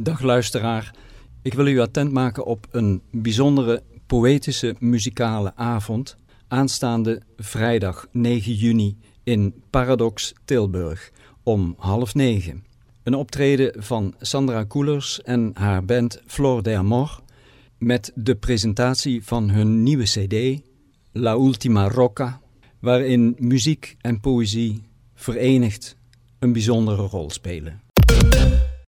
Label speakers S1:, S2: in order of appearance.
S1: Dag luisteraar, ik wil u attent maken op een bijzondere poëtische muzikale avond aanstaande vrijdag 9 juni in Paradox Tilburg om half negen. Een optreden van Sandra Koelers en haar band Flor de Amor met de presentatie van hun nieuwe cd La Ultima Rocca, waarin muziek en poëzie verenigd een bijzondere rol spelen.